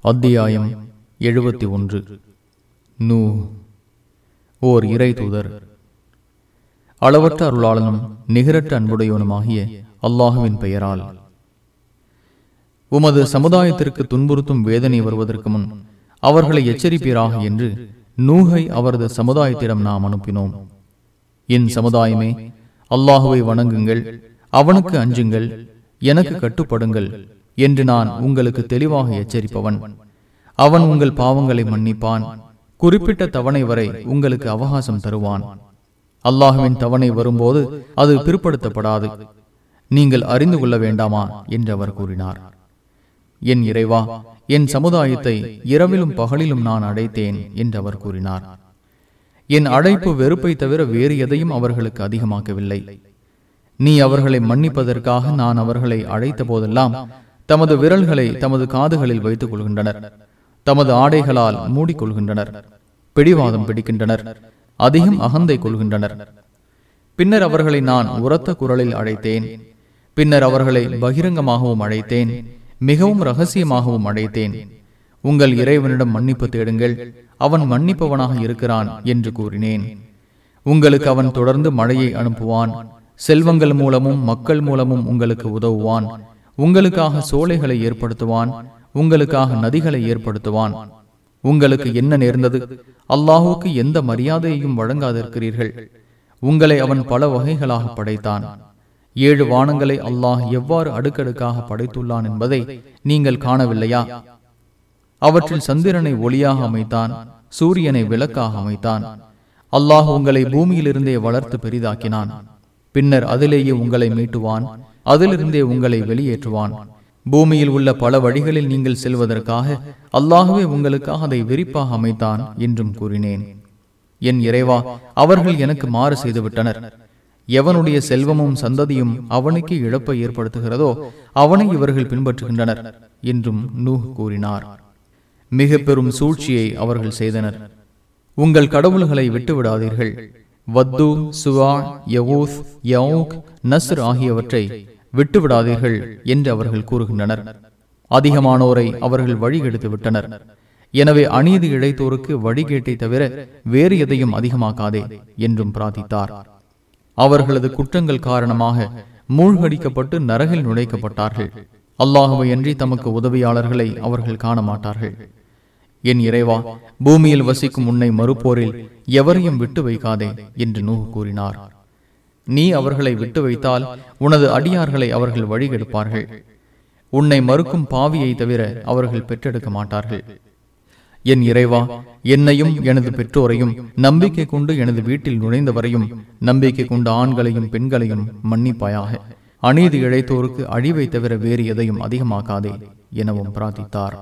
அத்தியாயம் எழுபத்தி ஒன்று. நூ. ஓர் இறை தூதர். அளவற்ற அருளாளனும் நிகரற்ற அன்புடையவனுமாகிய அல்லாஹுவின் பெயரால். உமது சமுதாயத்திற்கு துன்புறுத்தும் வேதனை வருவதற்கு முன் அவர்களை எச்சரிப்பீராக என்று நூகை அவரது சமுதாயத்திடம் நாம் அனுப்பினோம். என் சமுதாயமே அல்லாஹுவை வணங்குங்கள் அவனுக்கு அஞ்சுங்கள் எனக்கு கட்டுப்படுங்கள் என்று நான் உங்களுக்கு தெளிவாக எச்சரிப்பவன். அவன் உங்கள் பாவங்களை மன்னிப்பான். குறிப்பிட்ட தவணை வரை உங்களுக்கு அவகாசம் தருவான். அல்லாஹுவின் தவணை வரும்போது அது பிற்படுத்தப்படாது. நீங்கள் அறிந்து கொள்ள வேண்டாமா? என்று அவர் கூறினார். என் இறைவா என் சமுதாயத்தை இரவிலும் பகலிலும் நான் அடைத்தேன் என்று அவர் கூறினார். என் அழைப்பு வெறுப்பை தவிர வேறு எதையும் அவர்களுக்கு அதிகமாக்கவில்லை. நீ அவர்களை மன்னிப்பதற்காக நான் அவர்களை அழைத்த போதெல்லாம் தமது விரல்களை தமது காதுகளில் வைத்துக் கொள்கின்றனர் தமது ஆடைகளால் மூடிக்கொள்கின்றனர். பிடிவாதம் பிடிக்கின்றனர். அதிகம் அகந்தை கொள்கின்றனர். பின்னர் அவர்களை நான் உரத்த குரலில் அழைத்தேன். பின்னர் அவர்களை பகிரங்கமாகவும் அழைத்தேன். மிகவும் ரகசியமாகவும் அழைத்தேன். உங்கள் இறைவனிடம் மன்னிப்பு தேடுங்கள். அவன் மன்னிப்பவனாக இருக்கிறான் என்று கூறினேன். உங்களுக்கு அவன் தொடர்ந்து மழையை அனுப்புவான். செல்வங்கள் மூலமும் மக்கள் மூலமும் உங்களுக்கு உதவுவான். உங்களுக்காக சோலைகளை ஏற்படுத்துவான் உங்களுக்காக நதிகளை ஏற்படுத்துவான். உங்களுக்கு என்ன நேர்ந்தது? அல்லாஹுக்கு எந்த மரியாதையையும் வழங்காதிருக்கிறீர்கள். உங்களை அவன் பல வகைகளாக படைத்தான். ஏழு வானங்களை அல்லாஹ் எவ்வாறு அடுக்கடுக்காக படைத்துள்ளான் என்பதை நீங்கள் காணவில்லையா? அவற்றில் சந்திரனை ஒளியாக அமைத்தான் சூரியனை விளக்காக அமைத்தான். அல்லாஹ் உங்களை பூமியிலிருந்தே வளர்த்து பெரிதாக்கினான். பின்னர் அதிலேயே உங்களை மீட்டுவான். அதிலிருந்தே உங்களை வெளியேற்றுவான். பூமியில் உள்ள பல வழிகளில் நீங்கள் செல்வதற்காக அல்லாஹுவே உங்களுக்காக அதை விரிப்பாக அமைத்தான் என்றும் கூறினேன். என் இறைவா அவர்கள் எனக்கு மாறு செய்துவிட்டனர். எவனுடைய செல்வமும் சந்ததியும் அவனுக்கு இழப்பை ஏற்படுத்துகிறதோ அவனை இவர்கள் பின்பற்றுகின்றனர் என்றும் நூஹ் கூறினார். மிக பெரும் சூழ்ச்சியை அவர்கள் செய்தனர். உங்கள் கடவுள்களை விட்டுவிடாதீர்கள். வத்து சுவா யவூஸ் யவுக் நஸ்ர் ஆகியவற்றை விட்டுவிடாதீர்கள் என்று அவர்கள் கூறுகின்றனர். அதிகமானோரை அவர்கள் வழிகெடுத்து விட்டனர். எனவே அநீதி இழைத்தோருக்கு வழிகேட்டை தவிர வேறு எதையும் அதிகமாக்காதே என்றும் பிரார்த்தித்தார். அவர்களது குற்றங்கள் காரணமாக மூழ்கடிக்கப்பட்டு நரகில் நுழைக்கப்பட்டார்கள். அல்லாஹுவை அன்றி தமக்கு உதவியாளர்களை அவர்கள் காண மாட்டார்கள் என் இறைவா பூமியில் வசிக்கும் உன்னை மறுப்போரில் எவரையும் விட்டு வைக்காதே என்று நூ கூறினார். நீ அவர்களை விட்டு வைத்தால் உனது அடியார்களை அவர்கள் வழிகெடுப்பார்கள். உன்னை மறுக்கும் பாவியை தவிர அவர்கள் பெற்றெடுக்க மாட்டார்கள். என் இறைவா என்னையும் எனது பெற்றோரையும் நம்பிக்கை கொண்டு எனது வீட்டில் நுழைந்தவரையும் நம்பிக்கை கொண்ட ஆண்களையும் பெண்களையும் மன்னிப்பாயாக. அநீதி இழைத்தோருக்கு அழிவை தவிர வேறு எதையும் அதிகமாக்காதே எனவும் பிரார்த்தித்தார்.